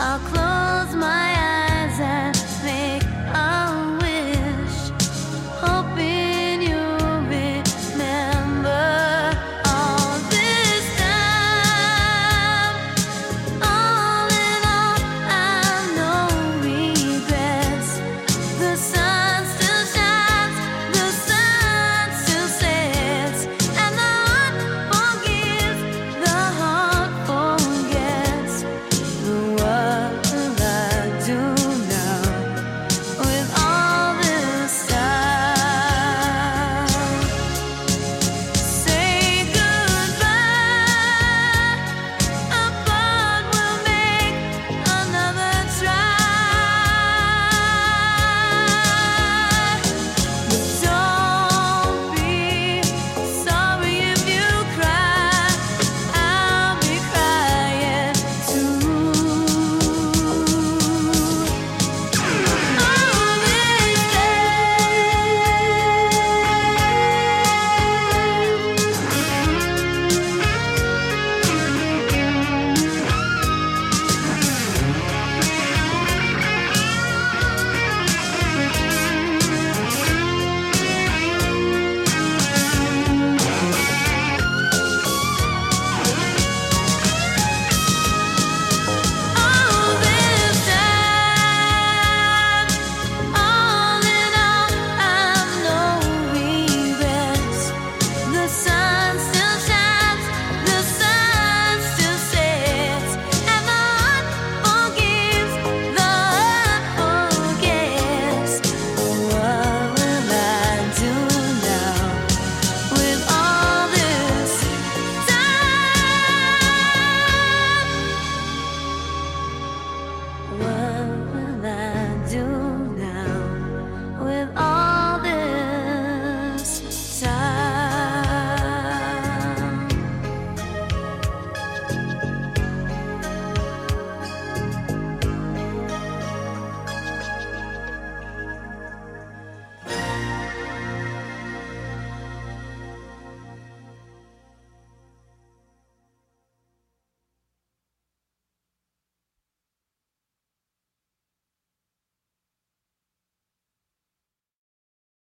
I'll close.